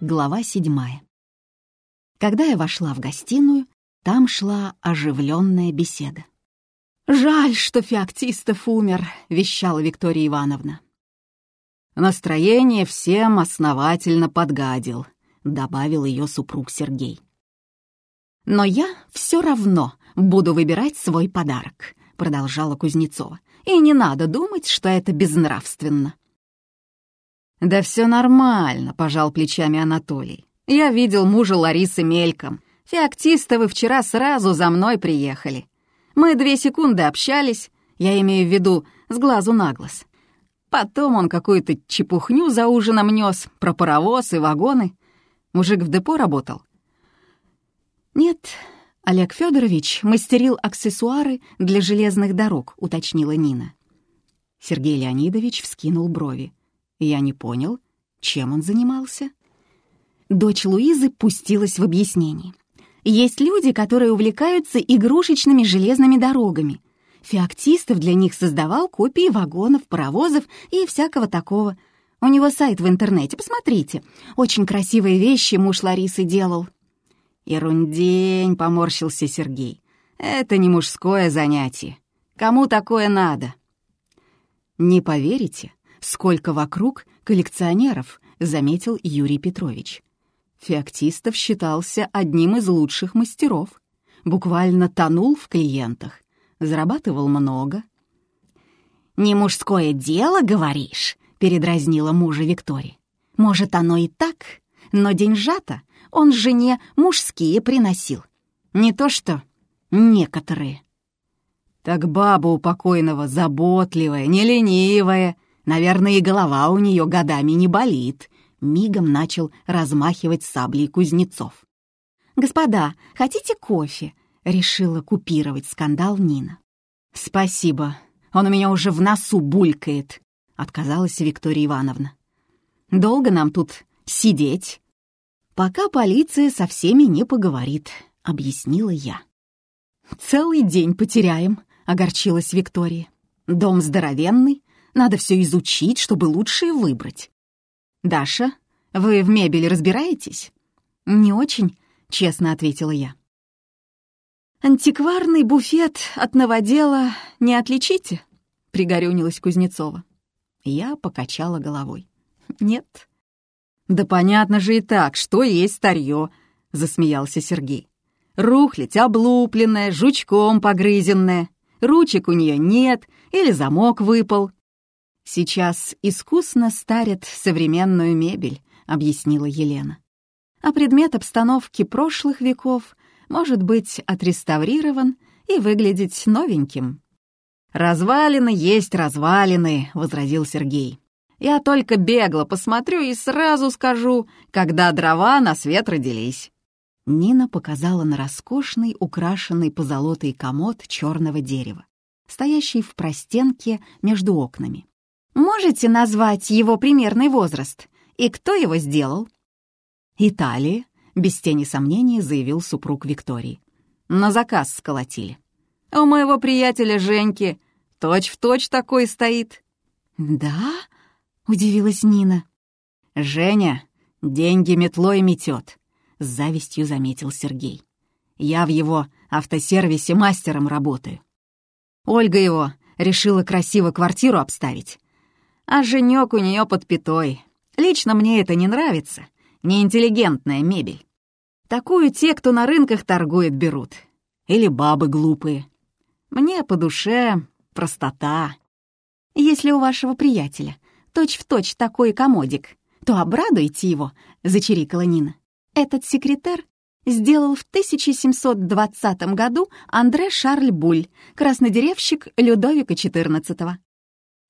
Глава седьмая. Когда я вошла в гостиную, там шла оживленная беседа. «Жаль, что Феоктистов умер», — вещала Виктория Ивановна. «Настроение всем основательно подгадил», — добавил ее супруг Сергей. «Но я все равно буду выбирать свой подарок», — продолжала Кузнецова. «И не надо думать, что это безнравственно». «Да все нормально», — пожал плечами Анатолий. «Я видел мужа Ларисы мельком. Феоктистовы вчера сразу за мной приехали. Мы две секунды общались, я имею в виду с глазу на глаз. Потом он какую-то чепухню за ужином нес про паровоз и вагоны. Мужик в депо работал?» «Нет, Олег Федорович мастерил аксессуары для железных дорог», — уточнила Нина. Сергей Леонидович вскинул брови. Я не понял, чем он занимался. Дочь Луизы пустилась в объяснение. Есть люди, которые увлекаются игрушечными железными дорогами. Феоктистов для них создавал копии вагонов, паровозов и всякого такого. У него сайт в интернете, посмотрите. Очень красивые вещи муж Ларисы делал. «Ерундень», — поморщился Сергей. «Это не мужское занятие. Кому такое надо?» «Не поверите, сколько вокруг коллекционеров», — заметил Юрий Петрович. Феоктистов считался одним из лучших мастеров. Буквально тонул в клиентах, зарабатывал много. «Не мужское дело, говоришь?» — передразнила мужа Виктория. «Может, оно и так, но деньжата он жене мужские приносил. Не то что некоторые». «Так баба у покойного заботливая, не ленивая», Наверное, и голова у нее годами не болит. Мигом начал размахивать саблей Кузнецов. «Господа, хотите кофе?» — решила купировать скандал Нина. «Спасибо, он у меня уже в носу булькает», — отказалась Виктория Ивановна. «Долго нам тут сидеть?» «Пока полиция со всеми не поговорит», — объяснила я. «Целый день потеряем», — огорчилась Виктория. «Дом здоровенный, надо все изучить, чтобы лучшее выбрать. «Даша, вы в мебели разбираетесь?» «Не очень», — честно ответила я. «Антикварный буфет от новодела не отличите?» — пригорюнилась Кузнецова. Я покачала головой. «Нет». «Да понятно же и так, что есть старье», — засмеялся Сергей. «Рухлядь облупленная, жучком погрызенная, ручек у нее нет или замок выпал, «Сейчас искусно старят современную мебель», — объяснила Елена. «А предмет обстановки прошлых веков может быть отреставрирован и выглядеть новеньким». «Развалины есть развалины», — возразил Сергей. «Я только бегло посмотрю и сразу скажу, когда дрова на свет родились». Нина показала на роскошный, украшенный позолотой комод черного дерева, стоящий в простенке между окнами. Можете назвать его примерный возраст? И кто его сделал?» «Италия», — без тени сомнения заявил супруг Виктории. «На заказ сколотили. У моего приятеля Женьки точь-в-точь точь такой стоит». «Да?» — удивилась Нина. «Женя деньги метлой метет», — с завистью заметил Сергей. «Я в его автосервисе мастером работаю. Ольга его решила красиво квартиру обставить, а женек у нее под пятой. Лично мне это не нравится. Неинтеллигентная мебель. Такую те, кто на рынках торгует, берут. Или бабы глупые. Мне по душе простота. Если у вашего приятеля точь-в-точь точь такой комодик, то обрадуйте его, — зачирикала Нина. Этот секретарь сделал в 1720 году Андре Шарль Буль, краснодеревщик Людовика XIV.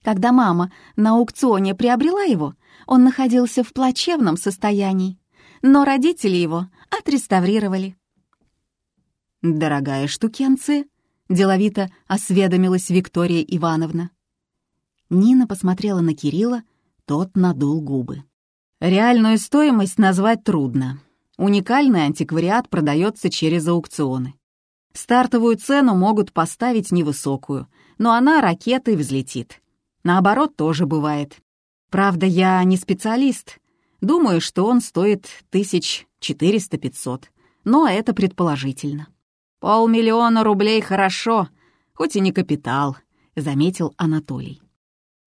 Когда мама на аукционе приобрела его, он находился в плачевном состоянии, но родители его отреставрировали. «Дорогая штукенция», — деловито осведомилась Виктория Ивановна. Нина посмотрела на Кирилла, тот надул губы. «Реальную стоимость назвать трудно. Уникальный антиквариат продается через аукционы. Стартовую цену могут поставить невысокую, но она ракетой взлетит. Наоборот, тоже бывает. Правда, я не специалист. Думаю, что он стоит тысяч четыреста-пятьсот, но это предположительно. Полмиллиона рублей хорошо, хоть и не капитал, заметил Анатолий.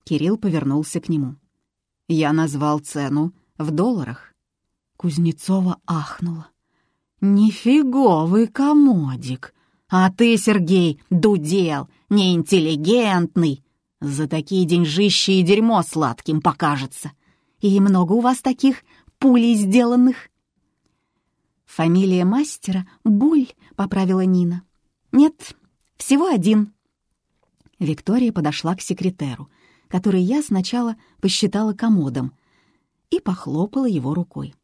Кирилл повернулся к нему. Я назвал цену в долларах. Кузнецова ахнула. «Нифиговый комодик! А ты, Сергей, дудел, неинтеллигентный! За такие деньжищи и дерьмо сладким покажется. И много у вас таких пулей сделанных?» «Фамилия мастера — Буль», — поправила Нина. «Нет, всего один». Виктория подошла к секретеру, который я сначала посчитала комодом, и похлопала его рукой.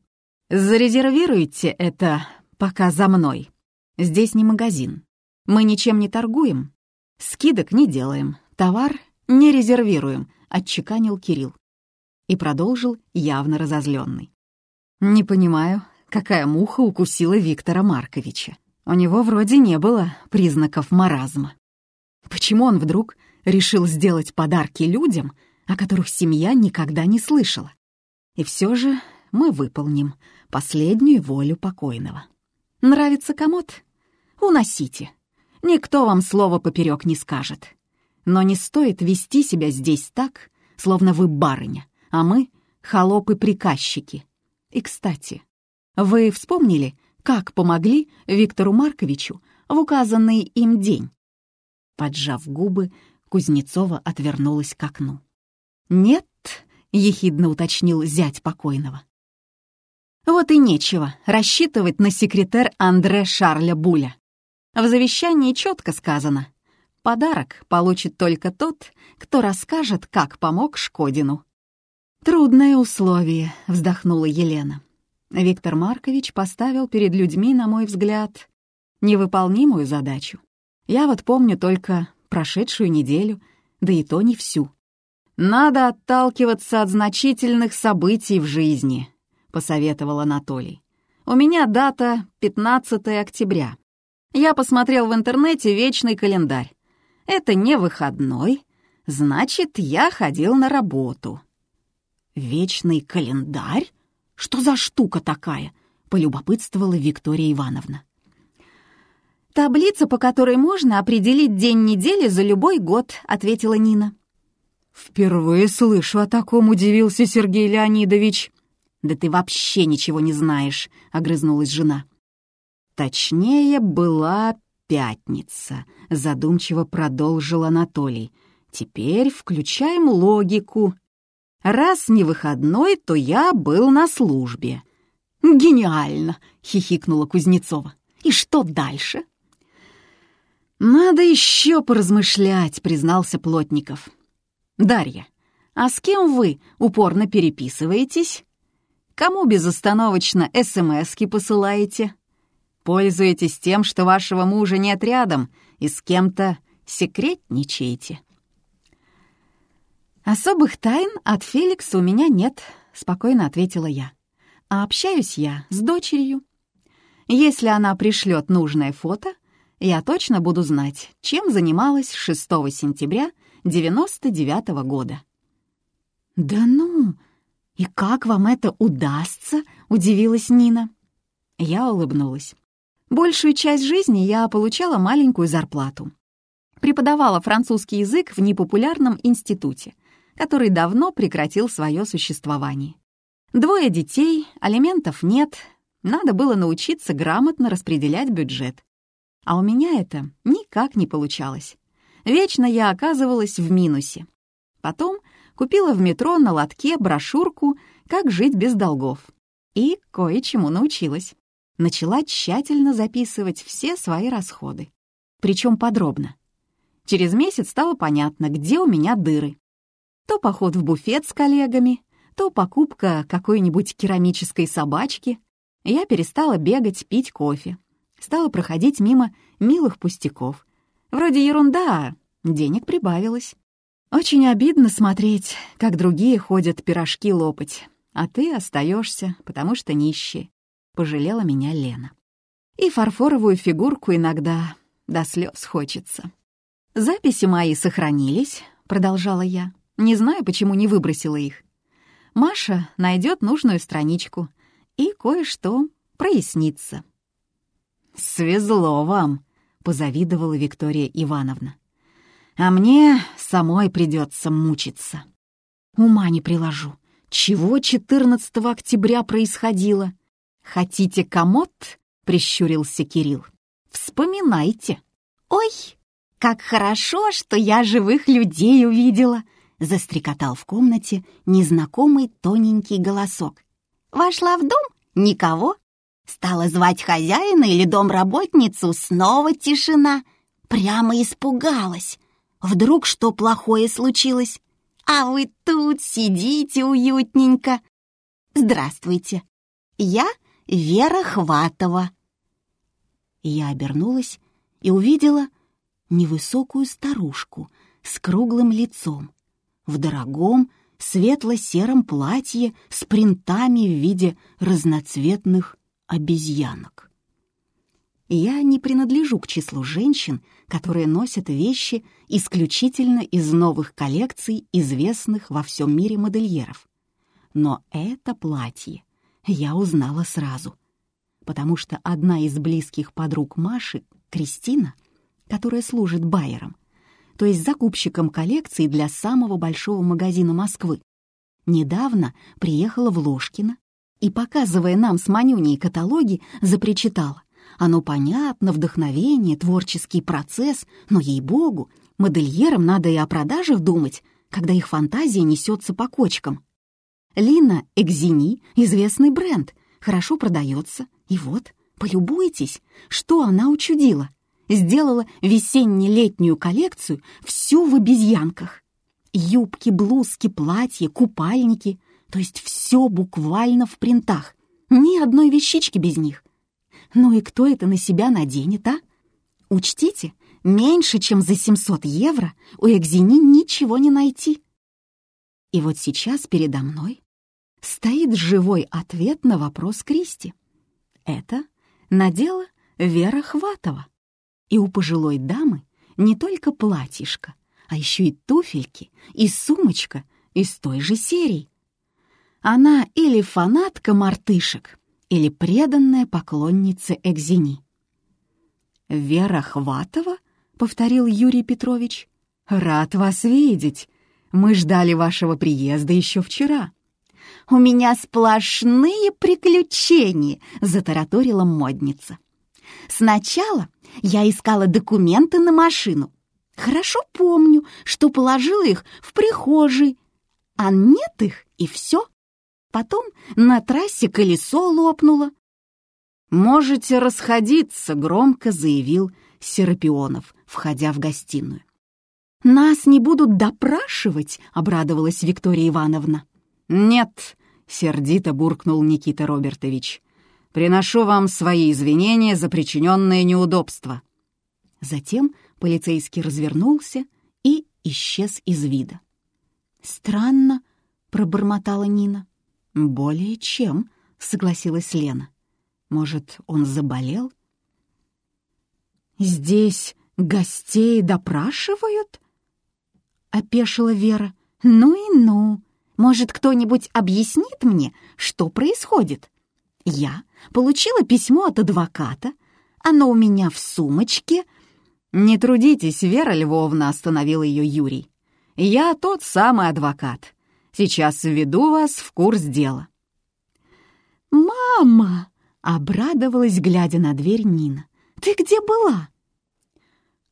«Зарезервируйте это пока за мной. Здесь не магазин. Мы ничем не торгуем, скидок не делаем, товар не резервируем», — отчеканил Кирилл. И продолжил, явно разозленный. «Не понимаю, какая муха укусила Виктора Марковича. У него вроде не было признаков маразма. Почему он вдруг решил сделать подарки людям, о которых семья никогда не слышала? И все же мы выполним последнюю волю покойного. Нравится комод? Уносите. Никто вам слова поперек не скажет. Но не стоит вести себя здесь так, словно вы барыня, а мы — холопы-приказчики. И, кстати, вы вспомнили, как помогли Виктору Марковичу в указанный им день? Поджав губы, Кузнецова отвернулась к окну. «Нет», — ехидно уточнил зять покойного. Вот и нечего рассчитывать на секретарь Андре Шарля Буля. В завещании четко сказано, подарок получит только тот, кто расскажет, как помог Шкодину. «Трудное условие», — вздохнула Елена. Виктор Маркович поставил перед людьми, на мой взгляд, невыполнимую задачу. Я вот помню только прошедшую неделю, да и то не всю. «Надо отталкиваться от значительных событий в жизни», — посоветовал Анатолий. «У меня дата 15 октября. Я посмотрел в интернете вечный календарь. Это не выходной, значит, я ходил на работу». «Вечный календарь? Что за штука такая?» — полюбопытствовала Виктория Ивановна. «Таблица, по которой можно определить день недели за любой год», — ответила Нина. «Впервые слышу о таком», — удивился Сергей Леонидович. «Да ты вообще ничего не знаешь», — огрызнулась жена. «Точнее, была пятница», — задумчиво продолжил Анатолий. «Теперь включаем логику. Раз не выходной, то я был на службе». «Гениально!» — хихикнула Кузнецова. «И что дальше?» «Надо еще поразмышлять», — признался Плотников. «Дарья, а с кем вы упорно переписываетесь? Кому безостановочно СМСки посылаете? Пользуетесь тем, что вашего мужа нет рядом, и с кем-то секретничаете?» «Особых тайн от Феликса у меня нет», — спокойно ответила я. «А общаюсь я с дочерью. Если она пришлет нужное фото, я точно буду знать, чем занималась 6 сентября 99 -го года. «Да ну! И как вам это удастся?» — удивилась Нина. Я улыбнулась. Большую часть жизни я получала маленькую зарплату. Преподавала французский язык в непопулярном институте, который давно прекратил свое существование. Двое детей, алиментов нет, надо было научиться грамотно распределять бюджет. А у меня это никак не получалось. Вечно я оказывалась в минусе. Потом купила в метро на лотке брошюрку «Как жить без долгов» и кое-чему научилась. Начала тщательно записывать все свои расходы. Причем подробно. Через месяц стало понятно, где у меня дыры. То поход в буфет с коллегами, то покупка какой-нибудь керамической собачки. Я перестала бегать, пить кофе стала проходить мимо милых пустяков. Вроде ерунда, а денег прибавилось. Очень обидно смотреть, как другие ходят пирожки лопать, а ты остаешься, потому что нищий. Пожалела меня Лена. И фарфоровую фигурку иногда до слез хочется. «Записи мои сохранились», — продолжала я. «Не знаю, почему не выбросила их. Маша найдет нужную страничку, и кое-что прояснится. «Свезло вам», — позавидовала Виктория Ивановна. «А мне самой придется мучиться. Ума не приложу. Чего 14 октября происходило? Хотите комод?» — прищурился Кирилл. «Вспоминайте». «Ой, как хорошо, что я живых людей увидела!» — застрекотал в комнате незнакомый тоненький голосок. «Вошла в дом? Никого. Стала звать хозяина или домработницу, снова тишина. Прямо испугалась. Вдруг что плохое случилось? А вы тут сидите уютненько. Здравствуйте. Я Вера Хватова. Я обернулась и увидела невысокую старушку с круглым лицом, в дорогом светло-сером платье с принтами в виде разноцветных обезьянок. Я не принадлежу к числу женщин, которые носят вещи исключительно из новых коллекций известных во всем мире модельеров. Но это платье я узнала сразу, потому что одна из близких подруг Маши, Кристина, которая служит байером, то есть закупщиком коллекций для самого большого магазина Москвы, недавно приехала в Ложкино и, показывая нам с Манюней каталоги, запричитала. Оно понятно, вдохновение, творческий процесс, но, ей-богу, модельерам надо и о продажах думать, когда их фантазия несется по кочкам. Лина Экзини — известный бренд, хорошо продается. И вот, полюбуйтесь, что она учудила. Сделала весенне-летнюю коллекцию всю в обезьянках. Юбки, блузки, платья, купальники. То есть все буквально в принтах. Ни одной вещички без них. Ну и кто это на себя наденет, а? Учтите, меньше чем за 700 евро у Экзини ничего не найти. И вот сейчас передо мной стоит живой ответ на вопрос Кристи. Это надела Вера Хватова. И у пожилой дамы не только платьишко, а еще и туфельки, и сумочка из той же серии. Она или фанатка мартышек, или преданная поклонница Экзини. «Вера Хватова?» — повторил Юрий Петрович. «Рад вас видеть. Мы ждали вашего приезда еще вчера». «У меня сплошные приключения», — затараторила модница. «Сначала я искала документы на машину. Хорошо помню, что положила их в прихожей, а нет их, и все. Потом на трассе колесо лопнуло. «Можете расходиться», — громко заявил Серапионов, входя в гостиную. «Нас не будут допрашивать», — обрадовалась Виктория Ивановна. «Нет», — сердито буркнул Никита Робертович. «Приношу вам свои извинения за причиненное неудобство». Затем полицейский развернулся и исчез из вида. «Странно», — пробормотала Нина. «Более чем», — согласилась Лена. «Может, он заболел?» «Здесь гостей допрашивают?» — опешила Вера. «Ну и ну! Может, кто-нибудь объяснит мне, что происходит? Я получила письмо от адвоката, оно у меня в сумочке». «Не трудитесь, Вера Львовна», — остановил ее Юрий. «Я тот самый адвокат. Сейчас введу вас в курс дела». «Мама!» — обрадовалась, глядя на дверь Нина. «Ты где была?»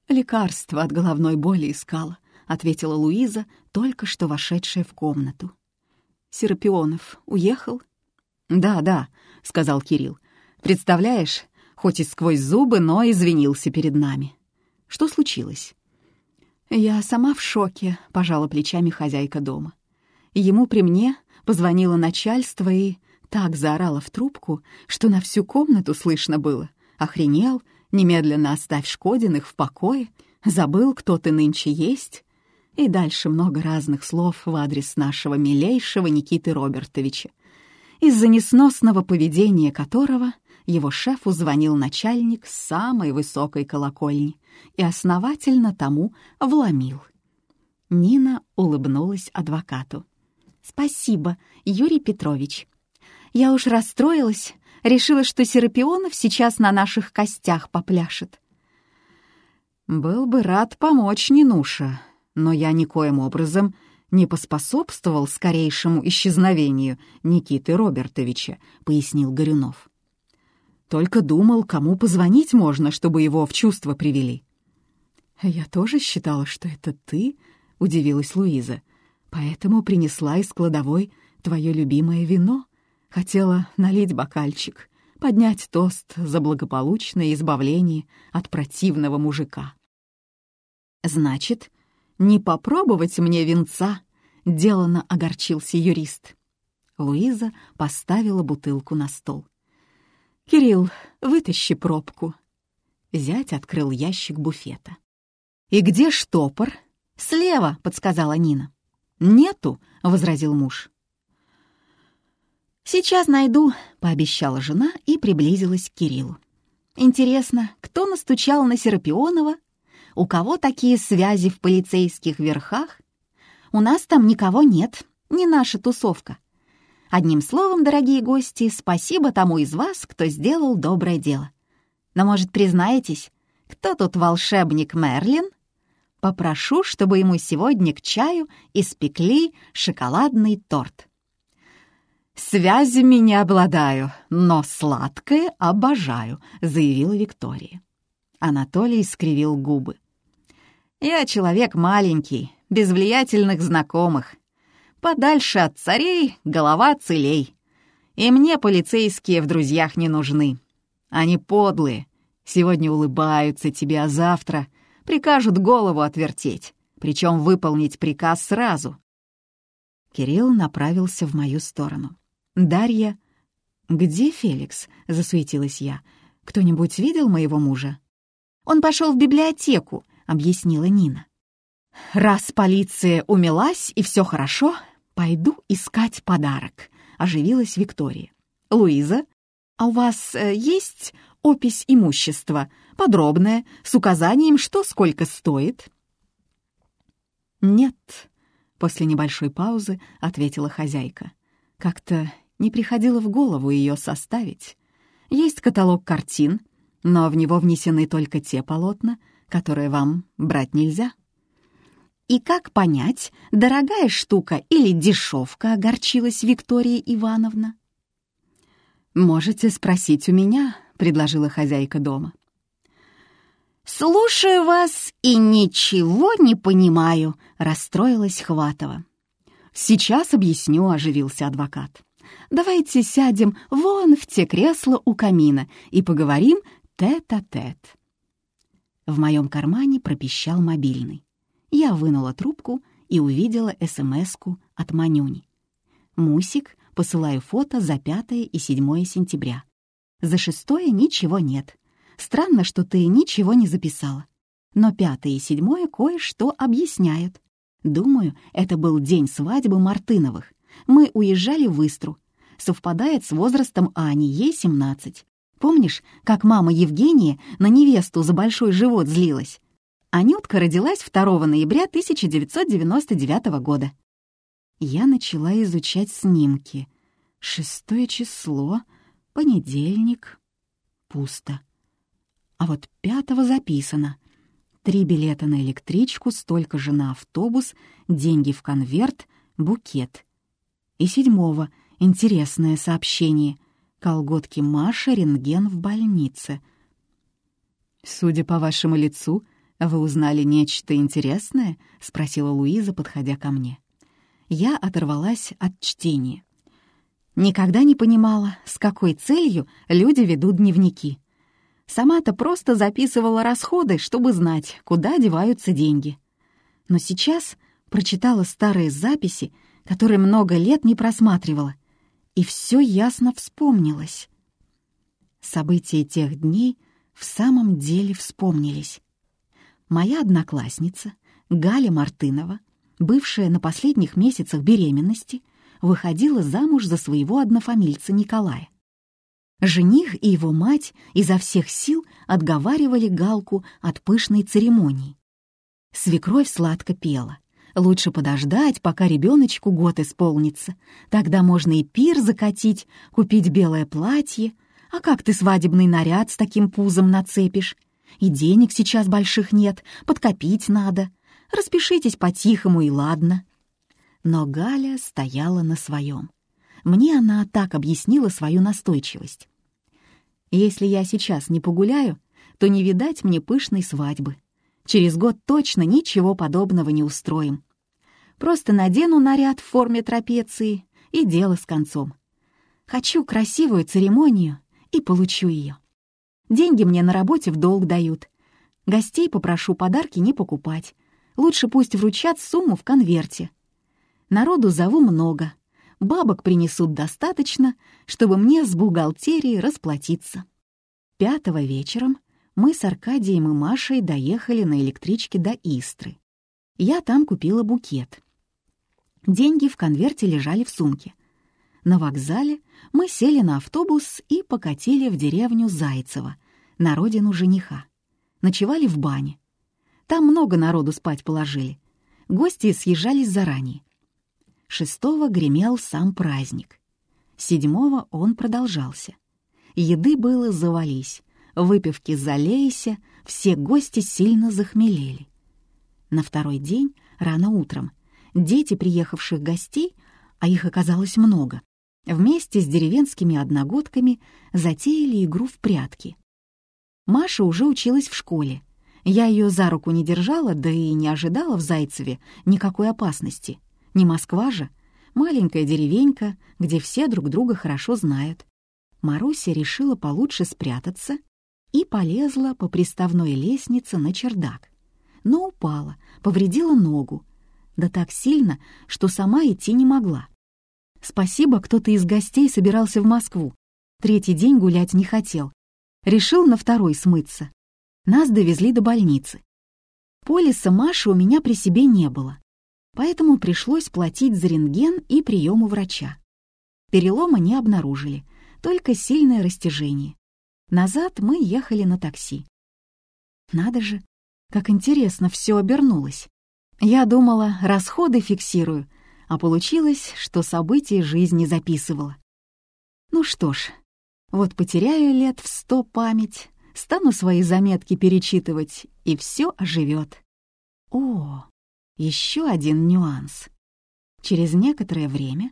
«Лекарство от головной боли искала», — ответила Луиза, только что вошедшая в комнату. «Серапионов уехал?» «Да, да», — сказал Кирилл. «Представляешь, хоть и сквозь зубы, но извинился перед нами. Что случилось?» «Я сама в шоке», — пожала плечами хозяйка дома. Ему при мне позвонило начальство и так заорало в трубку, что на всю комнату слышно было. Охренел, немедленно оставь Шкодиных в покое, забыл, кто ты нынче есть. И дальше много разных слов в адрес нашего милейшего Никиты Робертовича, из-за несносного поведения которого его шефу звонил начальник с самой высокой колокольни и основательно тому вломил. Нина улыбнулась адвокату. «Спасибо, Юрий Петрович. Я уж расстроилась, решила, что Серапионов сейчас на наших костях попляшет». «Был бы рад помочь Нинуша, но я никоим образом не поспособствовал скорейшему исчезновению Никиты Робертовича», — пояснил Горюнов. «Только думал, кому позвонить можно, чтобы его в чувство привели». «Я тоже считала, что это ты», — удивилась Луиза. «Поэтому принесла из кладовой твое любимое вино. Хотела налить бокальчик, поднять тост за благополучное избавление от противного мужика». «Значит, не попробовать мне венца?» — делано огорчился юрист. Луиза поставила бутылку на стол. «Кирилл, вытащи пробку». Зять открыл ящик буфета. «И где штопор?» «Слева», — подсказала Нина. «Нету», — возразил муж. «Сейчас найду», — пообещала жена и приблизилась к Кириллу. «Интересно, кто настучал на Серапионова? У кого такие связи в полицейских верхах? У нас там никого нет, не наша тусовка. Одним словом, дорогие гости, спасибо тому из вас, кто сделал доброе дело. Но, может, признаетесь, кто тут волшебник Мерлин?» Попрошу, чтобы ему сегодня к чаю испекли шоколадный торт. «Связями не обладаю, но сладкое обожаю», — заявила Виктория. Анатолий скривил губы. «Я человек маленький, без влиятельных знакомых. Подальше от царей голова целей. И мне полицейские в друзьях не нужны. Они подлые, сегодня улыбаются тебе, а завтра прикажут голову отвертеть, причем выполнить приказ сразу. Кирилл направился в мою сторону. «Дарья...» «Где Феликс?» — засуетилась я. «Кто-нибудь видел моего мужа?» «Он пошел в библиотеку», — объяснила Нина. «Раз полиция умелась и все хорошо, пойду искать подарок», — оживилась Виктория. «Луиза, а у вас э, есть опись имущества, подробная, с указанием, что сколько стоит?» «Нет», — после небольшой паузы ответила хозяйка. «Как-то не приходило в голову ее составить. Есть каталог картин, но в него внесены только те полотна, которые вам брать нельзя». «И как понять, дорогая штука или дешевка?» — огорчилась Виктория Ивановна. «Можете спросить у меня», — предложила хозяйка дома. «Слушаю вас и ничего не понимаю», — расстроилась Хватова. «Сейчас объясню», — оживился адвокат. «Давайте сядем вон в те кресла у камина и поговорим тет-а-тет». -тет. В моем кармане пропищал мобильный. Я вынула трубку и увидела смс от Манюни. «Мусик, посылаю фото за 5 и 7 сентября. За шестое ничего нет. Странно, что ты ничего не записала. Но пятое и седьмое кое-что объясняют. Думаю, это был день свадьбы Мартыновых. Мы уезжали в Истру. Совпадает с возрастом Ани, ей 17. Помнишь, как мама Евгения на невесту за большой живот злилась? Анютка родилась 2 ноября 1999 года. Я начала изучать снимки. Шестое число, понедельник. Пусто. А вот пятого записано. Три билета на электричку, столько же на автобус, деньги в конверт, букет. И седьмого — интересное сообщение. Колготки Маша, рентген в больнице. «Судя по вашему лицу, вы узнали нечто интересное?» — спросила Луиза, подходя ко мне. Я оторвалась от чтения. Никогда не понимала, с какой целью люди ведут дневники. Сама-то просто записывала расходы, чтобы знать, куда деваются деньги. Но сейчас прочитала старые записи, которые много лет не просматривала, и все ясно вспомнилось. События тех дней в самом деле вспомнились. Моя одноклассница, Галя Мартынова, бывшая на последних месяцах беременности, выходила замуж за своего однофамильца Николая. Жених и его мать изо всех сил отговаривали Галку от пышной церемонии. Свекровь сладко пела. Лучше подождать, пока ребеночку год исполнится. Тогда можно и пир закатить, купить белое платье. А как ты свадебный наряд с таким пузом нацепишь? И денег сейчас больших нет, подкопить надо. Распишитесь по-тихому и ладно. Но Галя стояла на своем. Мне она так объяснила свою настойчивость. Если я сейчас не погуляю, то не видать мне пышной свадьбы. Через год точно ничего подобного не устроим. Просто надену наряд в форме трапеции и дело с концом. Хочу красивую церемонию и получу ее. Деньги мне на работе в долг дают. Гостей попрошу подарки не покупать. Лучше пусть вручат сумму в конверте. Народу зову много. Бабок принесут достаточно, чтобы мне с бухгалтерией расплатиться. Пятого вечером мы с Аркадием и Машей доехали на электричке до Истры. Я там купила букет. Деньги в конверте лежали в сумке. На вокзале мы сели на автобус и покатили в деревню Зайцево, на родину жениха. Ночевали в бане. Там много народу спать положили. Гости съезжались заранее. Шестого гремел сам праздник. Седьмого он продолжался. Еды было завались выпивки залейся, все гости сильно захмелели. На второй день, рано утром, дети приехавших гостей, а их оказалось много, вместе с деревенскими одногодками затеяли игру в прятки. Маша уже училась в школе. Я ее за руку не держала, да и не ожидала в Зайцеве никакой опасности. Не Москва же, маленькая деревенька, где все друг друга хорошо знают. Маруся решила получше спрятаться и полезла по приставной лестнице на чердак. Но упала, повредила ногу, да так сильно, что сама идти не могла. Спасибо, кто-то из гостей собирался в Москву. Третий день гулять не хотел. Решил на второй смыться. Нас довезли до больницы. Полиса Маши у меня при себе не было, поэтому пришлось платить за рентген и прием у врача. Перелома не обнаружили, только сильное растяжение. Назад мы ехали на такси. Надо же, как интересно все обернулось. Я думала, расходы фиксирую, а получилось, что события жизни записывала. Ну что ж, вот потеряю лет в сто память, стану свои заметки перечитывать, и все оживет. О, еще один нюанс. Через некоторое время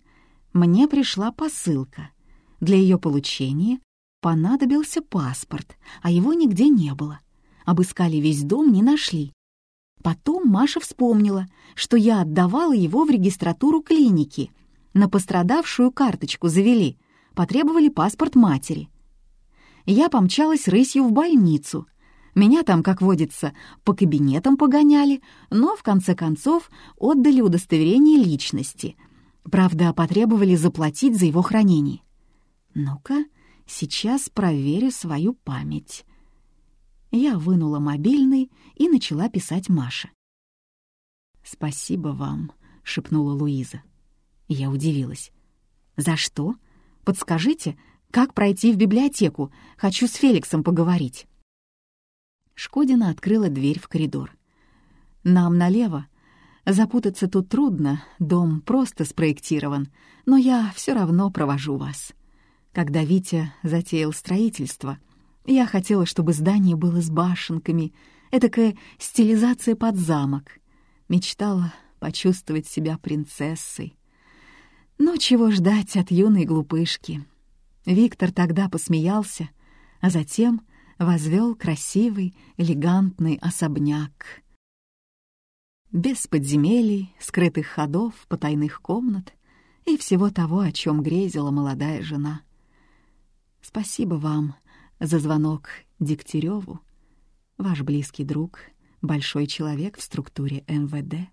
мне пришла посылка. Для ее получения Понадобился паспорт, а его нигде не было. Обыскали весь дом, не нашли. Потом Маша вспомнила, что я отдавала его в регистратуру клиники. На пострадавшую карточку завели, потребовали паспорт матери. Я помчалась рысью в больницу. Меня там, как водится, по кабинетам погоняли, но в конце концов отдали удостоверение личности. Правда, потребовали заплатить за его хранение. Ну-ка, Сейчас проверю свою память. Я вынула мобильный и начала писать Маше. «Спасибо вам», — шепнула Луиза. Я удивилась. «За что? Подскажите, как пройти в библиотеку? Хочу с Феликсом поговорить». Шкодина открыла дверь в коридор. «Нам налево. Запутаться тут трудно, дом просто спроектирован, но я все равно провожу вас». Когда Витя затеял строительство, я хотела, чтобы здание было с башенками, этакая стилизация под замок. Мечтала почувствовать себя принцессой. Но чего ждать от юной глупышки? Виктор тогда посмеялся, а затем возвел красивый, элегантный особняк. Без подземелий, скрытых ходов, потайных комнат и всего того, о чем грезила молодая жена — Спасибо вам за звонок Дегтяреву, ваш близкий друг, большой человек в структуре МВД.